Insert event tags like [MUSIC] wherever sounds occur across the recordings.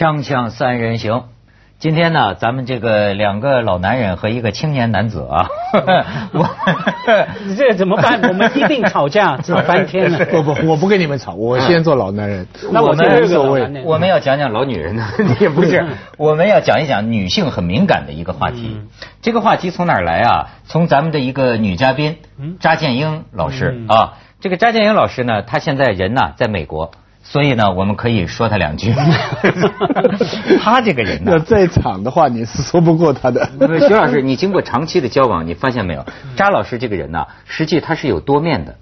锵锵三人行，今天呢，咱们这个两个老男人和一个青年男子啊，[LAUGHS] 我 [LAUGHS] 这怎么办？我们一定吵架，吵翻天了。[LAUGHS] 不不，我不跟你们吵，我先做老男人。那我们无所谓我们要讲讲老女人呢，也不是，我们要讲一讲女性很敏感的一个话题。嗯这个话题从哪儿来啊？从咱们的一个女嘉宾嗯扎建英老师嗯啊。这个扎建英老师呢，她现在人呢在美国，所以呢，我们可以说他两句。[LAUGHS] 他这个人呢，在场的话，你是说不过他的。徐老师，你经过长期的交往，你发现没有？扎老师这个人呢，实际他是有多面的。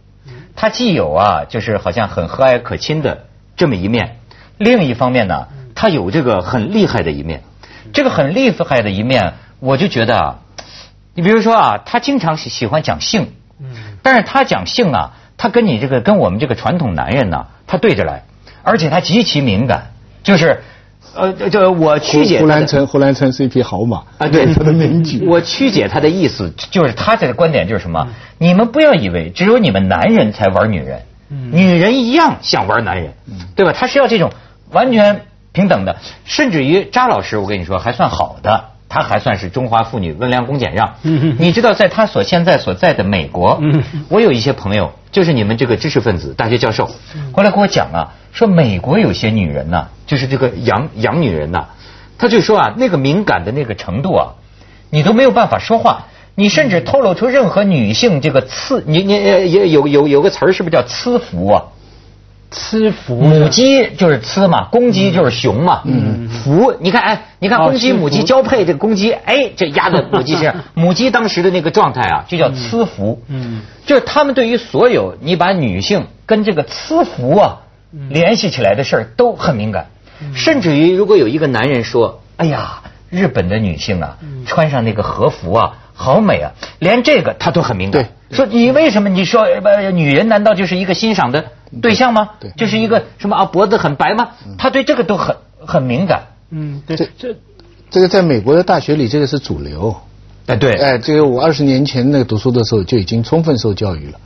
他既有啊，就是好像很和蔼可亲的这么一面，另一方面呢，他有这个很厉害的一面。这个很厉害的一面，我就觉得啊，你比如说啊，他经常喜喜欢讲性，但是他讲性啊，他跟你这个跟我们这个传统男人呢，他对着来，而且他极其敏感，就是呃，就我曲解胡兰成，胡兰成是一匹好马啊，[LAUGHS] 对，他的名句。我曲解他的意思，就是他这个观点就是什么？你们不要以为只有你们男人才玩女人，女人一样想玩男人，对吧？他是要这种完全平等的，甚至于扎老师，我跟你说还算好的。他还算是中华妇女温良恭俭让，[LAUGHS] 你知道，在他所现在所在的美国，我有一些朋友，就是你们这个知识分子、大学教授，后来跟我讲啊，说美国有些女人呐，就是这个洋洋女人呐，她就说啊，那个敏感的那个程度啊，你都没有办法说话，你甚至透露出任何女性这个刺，你你呃也有有有个词儿是不是叫雌服啊？吃福母鸡就是雌嘛，公鸡就是雄嘛。嗯，伏，你看，哎，你看哦公鸡、雌伏母鸡交配，这个公鸡，哎，这压在母鸡身上，[LAUGHS] 母鸡当时的那个状态啊，就叫雌伏。嗯，就是他们对于所有你把女性跟这个雌伏啊联系起来的事儿都很敏感，甚至于如果有一个男人说，哎呀，日本的女性啊，穿上那个和服啊，好美啊，连这个他都很敏感。说你为什么你说呃女人难道就是一个欣赏的对象吗？对就是一个什么啊脖子很白吗？他对这个都很很敏感。嗯，对，这这这个在美国的大学里，这个是主流。哎，对，哎，这个我二十年前那个读书的时候就已经充分受教育了，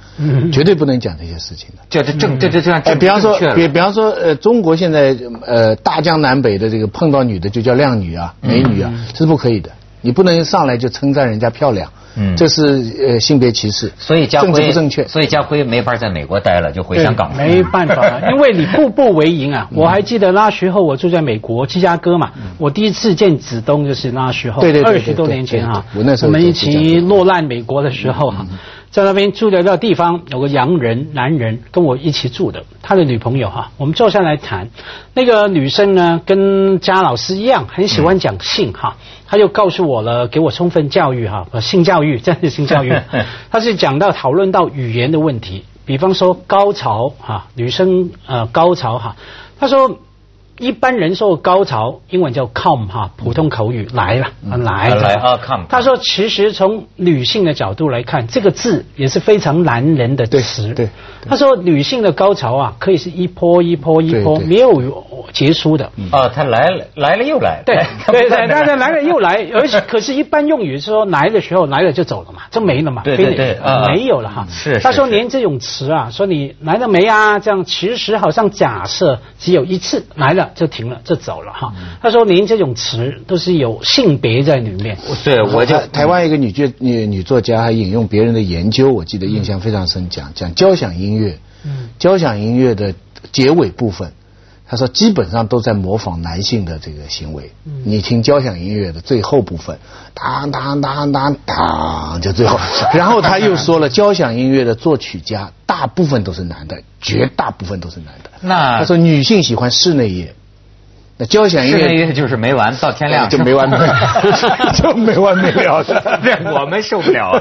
绝对不能讲这些事情的。这这正这这这样哎，比方说比比方说，呃，中国现在呃大江南北的这个碰到女的就叫靓女啊、美女啊，是不可以的。你不能上来就称赞人家漂亮，嗯这是呃性别歧视，所以家政治辉不正确。所以家辉没法在美国待了，就回香港了。没办法啊，因为你步步为营啊。[LAUGHS] 我还记得那时候我住在美国芝加哥嘛，我第一次见子东就是那时候，对对对二十多年前哈对对对我那时候我们一起落难美国的时候哈，在那边住的那个地方有个洋人男人跟我一起住的，他的女朋友哈，我们坐下来谈，那个女生呢跟嘉老师一样，很喜欢讲性哈。他就告诉我了，给我充分教育哈，呃性教育，[LAUGHS] 真的是性教育。他是讲到讨论到语言的问题，比方说高潮哈，女生呃高潮哈，他说一般人说高潮，英文叫 come 哈，普通口语来了，啊来啊来啊，come 他说其实从女性的角度来看，这个字也是非常男人的词。对对他说女性的高潮啊，可以是一波一波一波，没有结束的。啊，他来了，来了又来。对对 [LAUGHS] 对，不断地但是来了又来，而且可是，一般用语是说来的时候来了就走了嘛，就没了嘛，对对对啊没有了哈。是是他说连这种词啊，说你来了没啊？这样其实好像假设只有一次来了就停了就走了哈。嗯他说您这种词都是有性别在里面。对，我就台台湾一个女作女女作家还引用别人的研究，我记得印象非常深，讲讲交响音乐，嗯交响音乐的结尾部分，他说基本上都在模仿男性的这个行为。你听交响音乐的最后部分，当当当当当，就最后，然后他又说了，交响音乐的作曲家大部分都是男的，绝大部分都是男的。那他说女性喜欢室内乐，那交响乐乐就是没完，到天亮就没完没了，就没完没了 [LAUGHS] 的。[LAUGHS] 这我们受不了。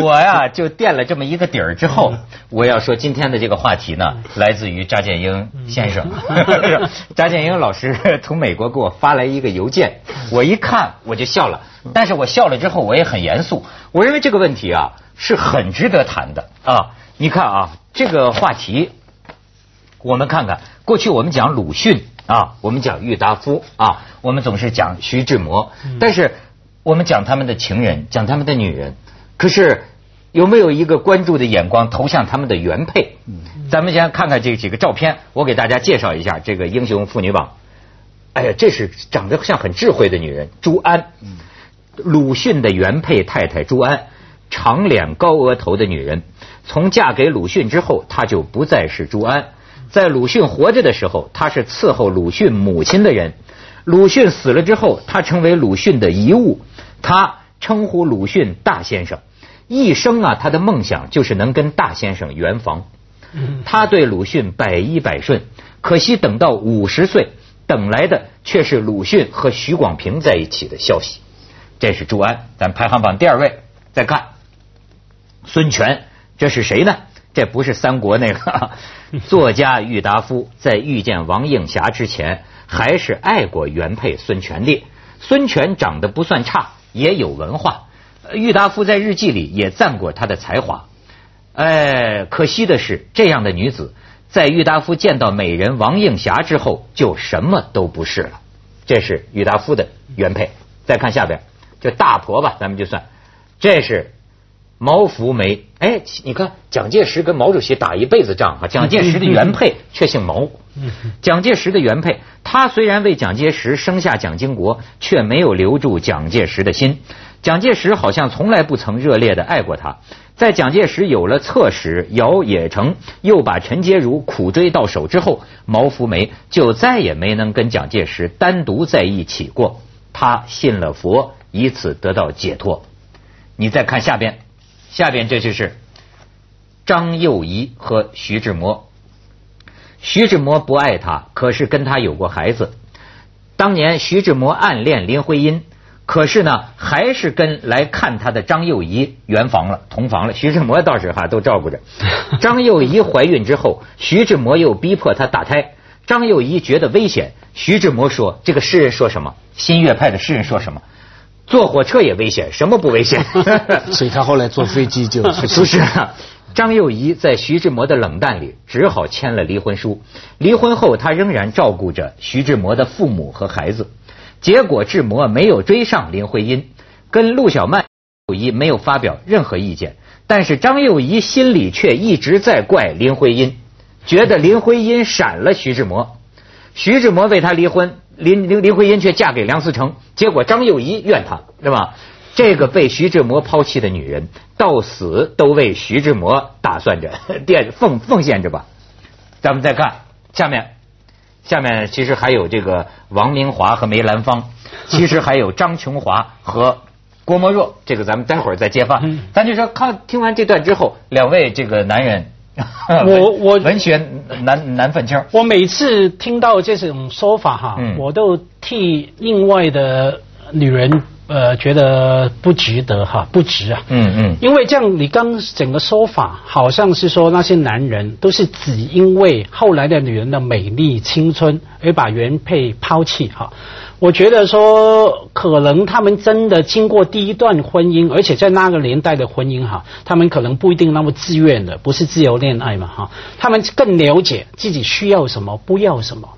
我呀，就垫了这么一个底儿之后，我要说今天的这个话题呢，来自于扎建英先生。[LAUGHS] 扎建英老师从美国给我发来一个邮件，我一看我就笑了，但是我笑了之后我也很严肃。我认为这个问题啊是很值得谈的啊。你看啊，这个话题我们看看，过去我们讲鲁迅啊，我们讲郁达夫啊，我们总是讲徐志摩，但是我们讲他们的情人，讲他们的女人，可是有没有一个关注的眼光投向他们的原配？咱们先看看这几个照片，我给大家介绍一下这个英雄妇女榜。哎呀，这是长得像很智慧的女人，朱安。鲁迅的原配太太朱安，长脸高额头的女人。从嫁给鲁迅之后，她就不再是朱安。在鲁迅活着的时候，他是伺候鲁迅母亲的人。鲁迅死了之后，他成为鲁迅的遗物。他称呼鲁迅大先生，一生啊，他的梦想就是能跟大先生圆房。他对鲁迅百依百顺，可惜等到五十岁，等来的却是鲁迅和许广平在一起的消息。这是朱安，咱排行榜第二位。再看孙权。这是谁呢？这不是三国那个 [LAUGHS] 作家郁达夫，在遇见王映霞之前，还是爱过原配孙权烈。孙权长得不算差，也有文化。郁达夫在日记里也赞过他的才华。哎，可惜的是，这样的女子，在郁达夫见到美人王映霞之后，就什么都不是了。这是郁达夫的原配。再看下边，这大婆吧，咱们就算，这是。毛福梅，哎，你看蒋介石跟毛主席打一辈子仗啊，[LAUGHS] 蒋介石的原配 [LAUGHS] 却姓毛。蒋介石的原配，他虽然为蒋介石生下蒋经国，却没有留住蒋介石的心。蒋介石好像从来不曾热烈的爱过他。在蒋介石有了侧室姚冶诚，又把陈洁如苦追到手之后，毛福梅就再也没能跟蒋介石单独在一起过。他信了佛，以此得到解脱。你再看下边。下边这就是张幼仪和徐志摩。徐志摩不爱她，可是跟她有过孩子。当年徐志摩暗恋林徽因，可是呢，还是跟来看他的张幼仪圆房了，同房了。徐志摩倒是哈都照顾着。[LAUGHS] 张幼仪怀孕之后，徐志摩又逼迫她打胎。张幼仪觉得危险，徐志摩说：“这个诗人说什么？新月派的诗人说什么？”坐火车也危险，什么不危险？[LAUGHS] 所以他后来坐飞机就 [LAUGHS] 不是。张幼仪在徐志摩的冷淡里，只好签了离婚书。离婚后，她仍然照顾着徐志摩的父母和孩子。结果，志摩没有追上林徽因，跟陆小曼、幼仪没有发表任何意见。但是张幼仪心里却一直在怪林徽因，觉得林徽因闪了徐志摩。徐志摩为她离婚。林林林徽因却嫁给梁思成，结果张幼仪怨他，是吧？这个被徐志摩抛弃的女人，到死都为徐志摩打算着，[LAUGHS] 奠奉奉献着吧。咱们再看下面，下面其实还有这个王明华和梅兰芳，其实还有张琼华和郭沫若，这个咱们待会儿再揭发。咱就说，看听完这段之后，两位这个男人。我 [LAUGHS] 我文学难难分清。我每次听到这种说法哈，我都替另外的女人呃觉得不值得哈，不值啊。嗯嗯。因为这样，你刚整个说法好像是说那些男人都是只因为后来的女人的美丽青春而把原配抛弃哈。我觉得说，可能他们真的经过第一段婚姻，而且在那个年代的婚姻哈，他们可能不一定那么自愿的，不是自由恋爱嘛哈。他们更了解自己需要什么，不要什么。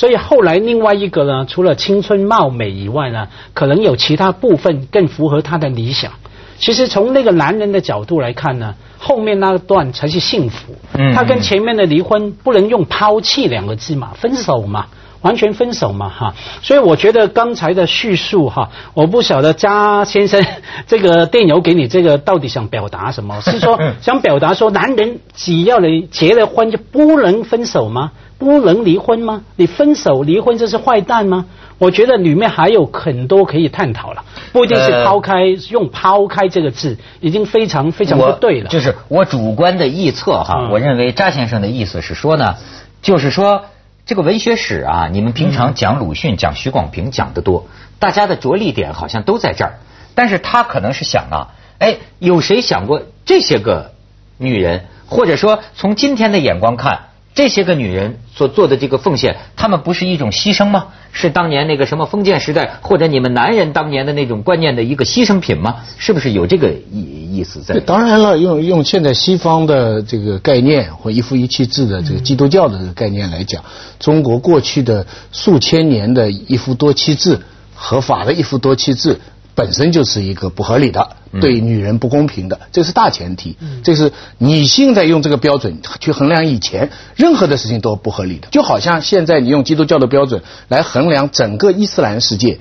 所以后来另外一个呢，除了青春貌美以外呢，可能有其他部分更符合他的理想。其实从那个男人的角度来看呢，后面那段才是幸福。嗯。他跟前面的离婚不能用抛弃两个字嘛，分手嘛。完全分手嘛哈，所以我觉得刚才的叙述哈，我不晓得嘉先生 [LAUGHS] 这个电邮给你这个到底想表达什么？是说想表达说男人只要你结了婚就不能分手吗？不能离婚吗？你分手离婚这是坏蛋吗？我觉得里面还有很多可以探讨了，不一定是抛开用抛开这个字，已经非常非常不对了。就是我主观的臆测哈，我认为扎先生的意思是说呢，就是说。这个文学史啊，你们平常讲鲁迅、讲许广平讲的多，大家的着力点好像都在这儿。但是他可能是想啊，哎，有谁想过这些个女人，或者说从今天的眼光看？这些个女人所做的这个奉献，她们不是一种牺牲吗？是当年那个什么封建时代，或者你们男人当年的那种观念的一个牺牲品吗？是不是有这个意意思在？当然了，用用现在西方的这个概念或一夫一妻制的这个基督教的这个概念来讲，中国过去的数千年的一夫多妻制，合法的一夫多妻制。本身就是一个不合理的，对女人不公平的，这是大前提。这是你现在用这个标准去衡量以前任何的事情都不合理的，就好像现在你用基督教的标准来衡量整个伊斯兰世界，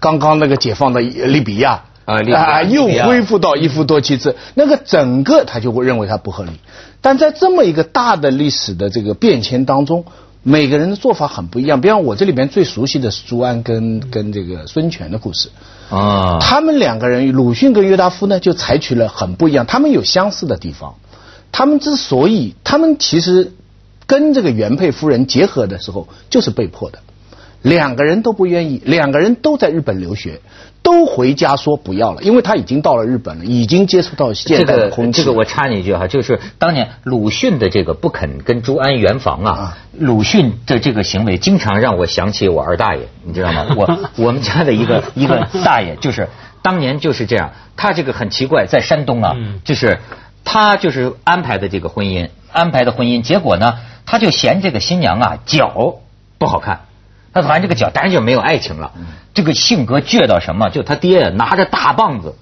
刚刚那个解放的利比亚。啊，又恢复到一夫多妻制，那个整个他就会认为它不合理。但在这么一个大的历史的这个变迁当中，每个人的做法很不一样。比方我这里边最熟悉的是朱安跟跟这个孙权的故事啊，他们两个人鲁迅跟约达夫呢就采取了很不一样，他们有相似的地方。他们之所以他们其实跟这个原配夫人结合的时候就是被迫的，两个人都不愿意，两个人都在日本留学。都回家说不要了，因为他已经到了日本了，已经接触到现代的空气。这个我插你一句哈，就是当年鲁迅的这个不肯跟朱安圆房啊，鲁迅的这个行为经常让我想起我二大爷，你知道吗？[LAUGHS] 我我们家的一个 [LAUGHS] 一个大爷，就是当年就是这样，他这个很奇怪，在山东啊，就是他就是安排的这个婚姻，安排的婚姻，结果呢，他就嫌这个新娘啊脚不好看。他反正这个脚当然就没有爱情了，这个性格倔到什么？就他爹拿着大棒子，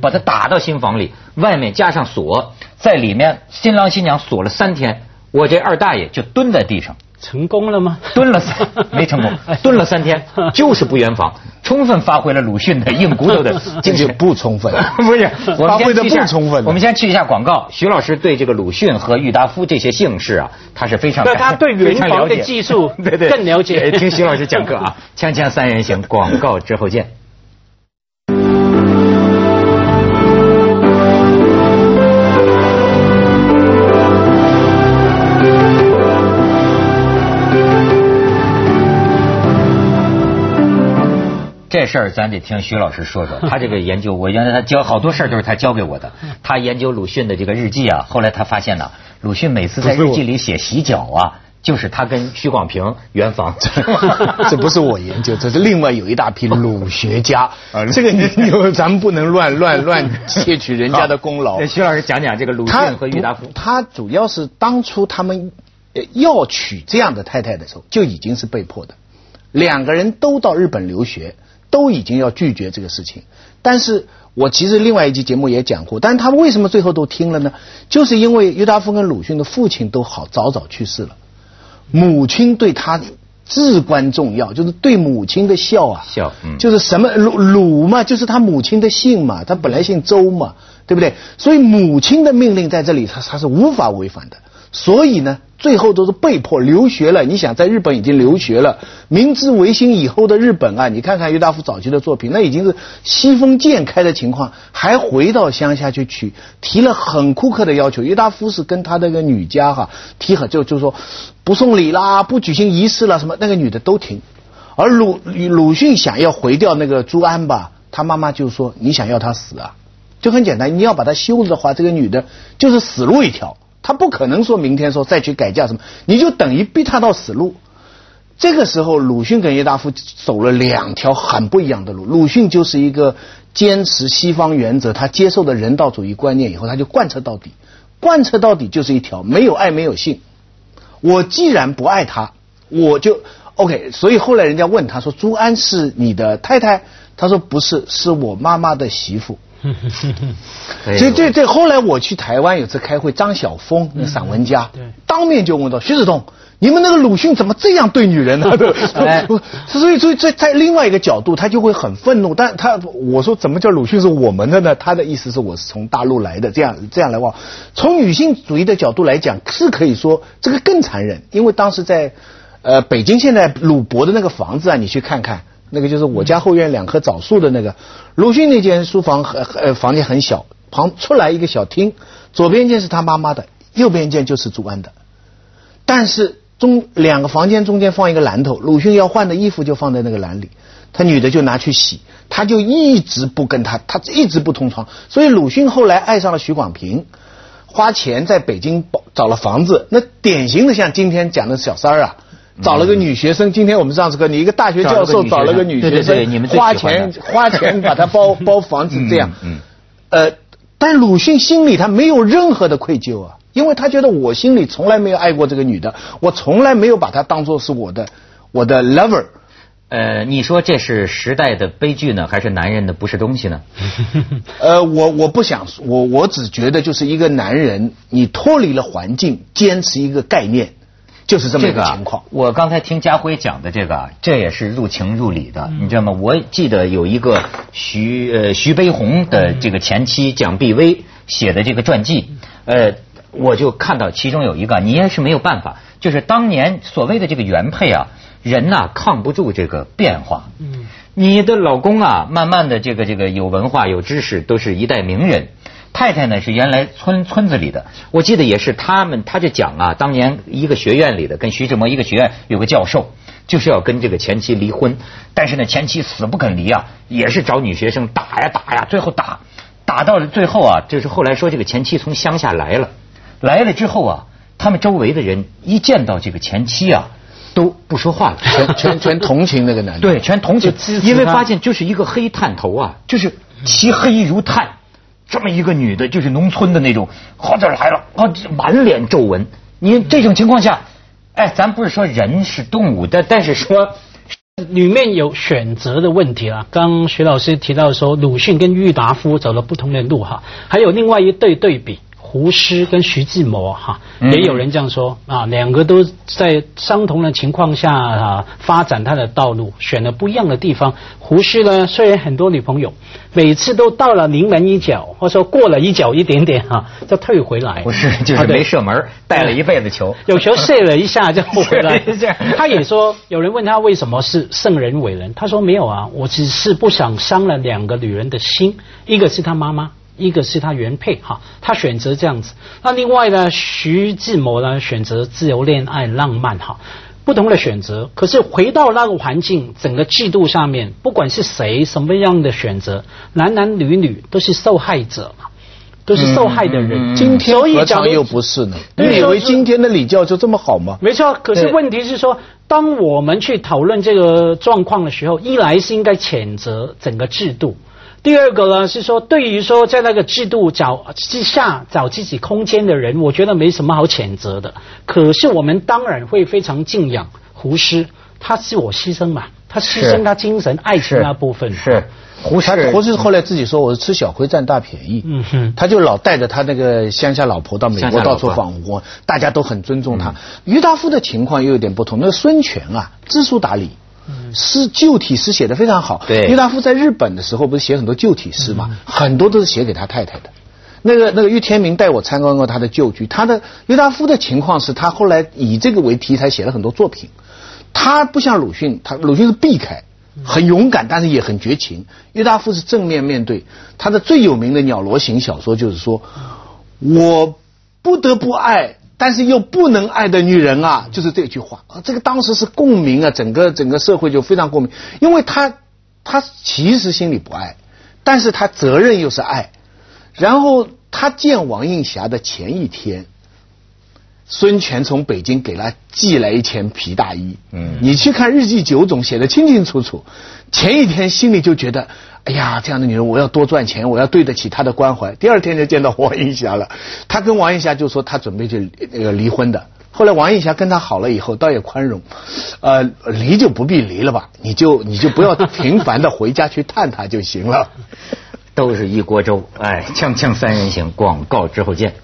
把他打到新房里，外面加上锁，在里面新郎新娘锁了三天，我这二大爷就蹲在地上。成功了吗？蹲了三 [LAUGHS] 没成功，蹲了三天，就是不圆房，充分发挥了鲁迅的硬骨头的 [LAUGHS] 精神不充分，[LAUGHS] 不是发挥的不充分。我们先去一下广告。徐老师对这个鲁迅和郁达夫这些姓氏啊，他是非常对他对圆房的技术对对更了解。听徐老师讲课啊，锵锵三人行，广告之后见。这事儿咱得听徐老师说说，[LAUGHS] 他这个研究，我原来他教好多事儿都是他教给我的。他研究鲁迅的这个日记啊，后来他发现呢，鲁迅每次在日记里写洗脚啊，就是他跟徐广平圆房。[LAUGHS] 这不是我研究，这是另外有一大批鲁学家。这个你咱们不能乱乱乱窃取人家的功劳。徐老师讲讲这个鲁迅和郁达夫。他主要是当初他们要娶这样的太太的时候，就已经是被迫的。两个人都到日本留学。都已经要拒绝这个事情，但是我其实另外一期节目也讲过，但是他们为什么最后都听了呢？就是因为郁达夫跟鲁迅的父亲都好早早去世了，母亲对他至关重要，就是对母亲的孝啊，孝，就是什么鲁鲁嘛，就是他母亲的姓嘛，他本来姓周嘛，对不对？所以母亲的命令在这里，他他是无法违反的。所以呢，最后都是被迫留学了。你想，在日本已经留学了，明治维新以后的日本啊，你看看郁达夫早期的作品，那已经是西风渐开的情况，还回到乡下去娶，提了很苛刻的要求。郁达夫是跟他那个女家哈提很就就说不送礼啦，不举行仪式了，什么那个女的都听。而鲁鲁迅想要回掉那个朱安吧，他妈妈就说你想要他死啊，就很简单，你要把他休了的话，这个女的就是死路一条。他不可能说明天说再去改嫁什么，你就等于逼他到死路。这个时候，鲁迅跟叶大夫走了两条很不一样的路。鲁迅就是一个坚持西方原则，他接受的人道主义观念以后，他就贯彻到底。贯彻到底就是一条没有爱没有性。我既然不爱他，我就 OK。所以后来人家问他说：“朱安是你的太太？”他说：“不是，是我妈妈的媳妇。” [LAUGHS] 这这这，后来我去台湾有次开会，张晓峰那散文家，当面就问到徐子东，你们那个鲁迅怎么这样对女人呢？[LAUGHS] 所以所以在在另外一个角度，他就会很愤怒。但他我说怎么叫鲁迅是我们的呢？他的意思是我是从大陆来的，这样这样来往。从女性主义的角度来讲，是可以说这个更残忍，因为当时在呃北京现在鲁博的那个房子啊，你去看看。那个就是我家后院两棵枣树的那个。鲁迅那间书房，呃呃房间很小，旁出来一个小厅，左边一间是他妈妈的，右边一间就是朱安的，但是中两个房间中间放一个篮头，鲁迅要换的衣服就放在那个篮里，他女的就拿去洗，他就一直不跟他，他一直不同床，所以鲁迅后来爱上了许广平，花钱在北京找了房子，那典型的像今天讲的小三儿啊。找了个女学生，今天我们上次课，你一个大学教授找了个女学生，花钱花钱把她包包房子这样，呃，但鲁迅心里他没有任何的愧疚啊，因为他觉得我心里从来没有爱过这个女的，我从来没有把她当做是我的我的 lover。呃，你说这是时代的悲剧呢，还是男人的不是东西呢？[LAUGHS] 呃，我我不想，我我只觉得就是一个男人，你脱离了环境，坚持一个概念，就是这么一个情况。我刚才听家辉讲的这个，这也是入情入理的，你知道吗？我记得有一个徐呃徐悲鸿的这个前妻蒋碧薇写的这个传记，呃，我就看到其中有一个，你也是没有办法，就是当年所谓的这个原配啊。人呐，抗不住这个变化。嗯，你的老公啊，慢慢的这个这个有文化有知识，都是一代名人。太太呢是原来村村子里的，我记得也是他们，他就讲啊，当年一个学院里的跟徐志摩一个学院有个教授，就是要跟这个前妻离婚，但是呢前妻死不肯离啊，也是找女学生打呀打呀，最后打打到了最后啊，就是后来说这个前妻从乡下来了，来了之后啊，他们周围的人一见到这个前妻啊。都不说话了，[LAUGHS] 全全全同情那个男的，对，全同情，因为发现就是一个黑炭头啊，就是漆黑如炭，这么一个女的，就是农村的那种，好这来了，啊，满脸皱纹。你这种情况下，哎，咱不是说人是动物，但但是说里面有选择的问题了。刚徐老师提到说，鲁迅跟郁达夫走了不同的路哈，还有另外一对对比。胡适跟徐志摩哈，也有人这样说啊，两个都在相同的情况下啊发展他的道路，选了不一样的地方。胡适呢，虽然很多女朋友，每次都到了临门一脚，或者说过了一脚一点点哈，就退回来。不是，就是没射门，带了一辈子球，有球射了一下就回来。[LAUGHS] 他也说，有人问他为什么是圣人伟人，他说没有啊，我只是不想伤了两个女人的心，一个是他妈妈。一个是他原配哈，他选择这样子。那另外呢，徐志摩呢选择自由恋爱浪漫哈，不同的选择。可是回到那个环境，整个制度上面，不管是谁什么样的选择，男男女女都是受害者嘛，都是受害的人。今天何尝又不是呢？你以为今天的礼教就这么好吗？没错。可是问题是说，当我们去讨论这个状况的时候，一来是应该谴责整个制度。第二个呢是说，对于说在那个制度找之下找自己空间的人，我觉得没什么好谴责的。可是我们当然会非常敬仰胡适，他自我牺牲嘛，他牺牲他精神爱情那部分。是胡适，胡适后来自己说我是吃小亏占大便宜，嗯哼，他就老带着他那个乡下老婆到美国到处访问，大家都很尊重他。郁达夫的情况又有点不同，那个孙权啊，知书达理。诗旧体诗写的非常好。对，郁达夫在日本的时候不是写很多旧体诗嘛？很多都是写给他太太的。那个那个郁天明带我参观过他的旧居。他的郁达夫的情况是他后来以这个为题材写了很多作品。他不像鲁迅，他鲁迅是避开，很勇敢，但是也很绝情。郁达夫是正面面对。他的最有名的鸟罗行小说就是说，我不得不爱。但是又不能爱的女人啊，就是这句话。啊，这个当时是共鸣啊，整个整个社会就非常共鸣，因为他他其实心里不爱，但是他责任又是爱，然后他见王映霞的前一天，孙权从北京给他寄来一件皮大衣，嗯，你去看日记九种写的清清楚楚，前一天心里就觉得。哎呀，这样的女人，我要多赚钱，我要对得起她的关怀。第二天就见到王映霞了，她跟王映霞就说她准备去那个离婚的。后来王映霞跟她好了以后，倒也宽容，呃，离就不必离了吧，你就你就不要频繁的回家去探她就行了。[LAUGHS] 都是一锅粥，哎，锵锵三人行，广告之后见。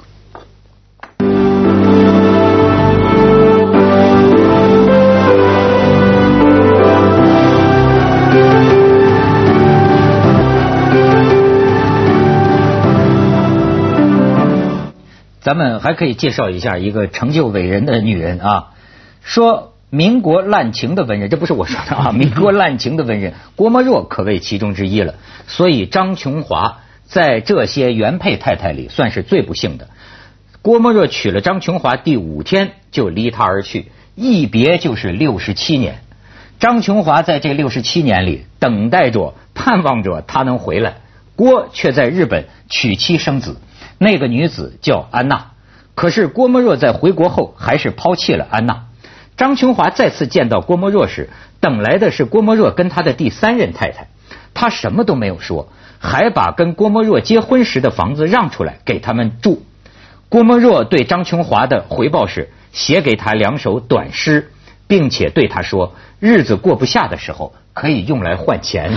咱们还可以介绍一下一个成就伟人的女人啊，说民国滥情的文人，这不是我说的啊，[LAUGHS] 民国滥情的文人郭沫若可谓其中之一了。所以张琼华在这些原配太太里算是最不幸的。郭沫若娶了张琼华第五天就离他而去，一别就是六十七年。张琼华在这六十七年里等待着、盼望着他能回来，郭却在日本娶妻生子。那个女子叫安娜，可是郭沫若在回国后还是抛弃了安娜。张琼华再次见到郭沫若时，等来的是郭沫若跟他的第三任太太。他什么都没有说，还把跟郭沫若结婚时的房子让出来给他们住。郭沫若对张琼华的回报是写给他两首短诗，并且对他说：日子过不下的时候，可以用来换钱。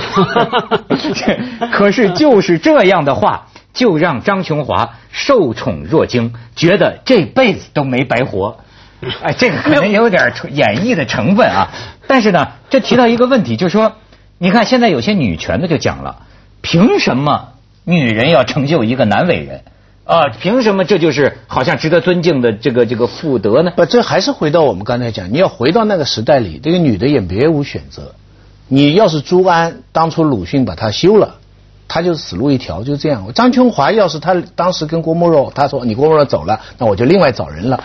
[LAUGHS] [LAUGHS] 可是就是这样的话，就让张琼华受宠若惊，觉得这辈子都没白活。[LAUGHS] 哎，这个可能有点演绎的成分啊。但是呢，这提到一个问题，就是说，你看现在有些女权的就讲了，凭什么女人要成就一个男伟人？啊，凭什么这就是好像值得尊敬的这个这个妇德呢？不，这还是回到我们刚才讲，你要回到那个时代里，这个女的也别无选择。你要是朱安当初鲁迅把她休了，他就死路一条，就这样。张春华要是他当时跟郭沫若他说你郭沫若走了，那我就另外找人了，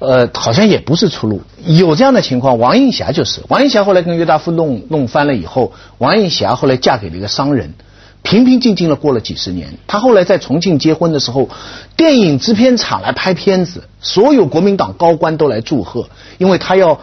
呃，好像也不是出路。有这样的情况，王映霞就是，王映霞后来跟约大夫弄弄翻了以后，王映霞后来嫁给了一个商人。平平静静的过了几十年，他后来在重庆结婚的时候，电影制片厂来拍片子，所有国民党高官都来祝贺，因为他要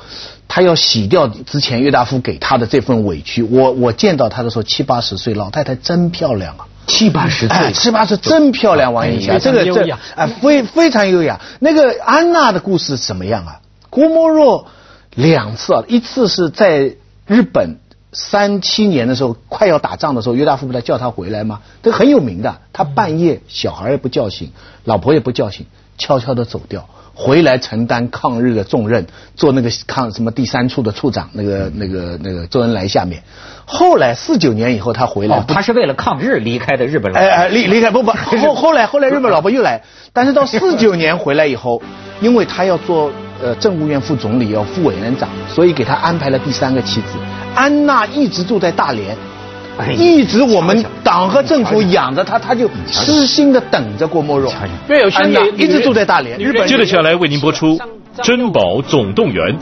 他要洗掉之前岳大夫给他的这份委屈。我我见到他的时候七八十岁，老太太真漂亮啊，七八十岁，七八十真漂亮。王映霞这个这啊非非常优雅。那个安娜的故事怎么样啊？郭沫若两次啊，一次是在日本。三七年的时候，快要打仗的时候，约大夫不是叫他回来吗？这很有名的。他半夜小孩也不叫醒，老婆也不叫醒，悄悄的走掉，回来承担抗日的重任，做那个抗什么第三处的处长，那个那个那个周恩来下面。后来四九年以后他回来，他是为了抗日离开的日本。哎哎，离离开不不后后来后来日本老婆又来，但是到四九年回来以后，因为他要做呃政务院副总理，要副委员长，所以给他安排了第三个妻子。安娜一直住在大连，一直我们党和政府养着他，他就痴心的等着郭沫若。岳有，轩一直住在大连。日本接着下来为您播出《珍宝总动员》。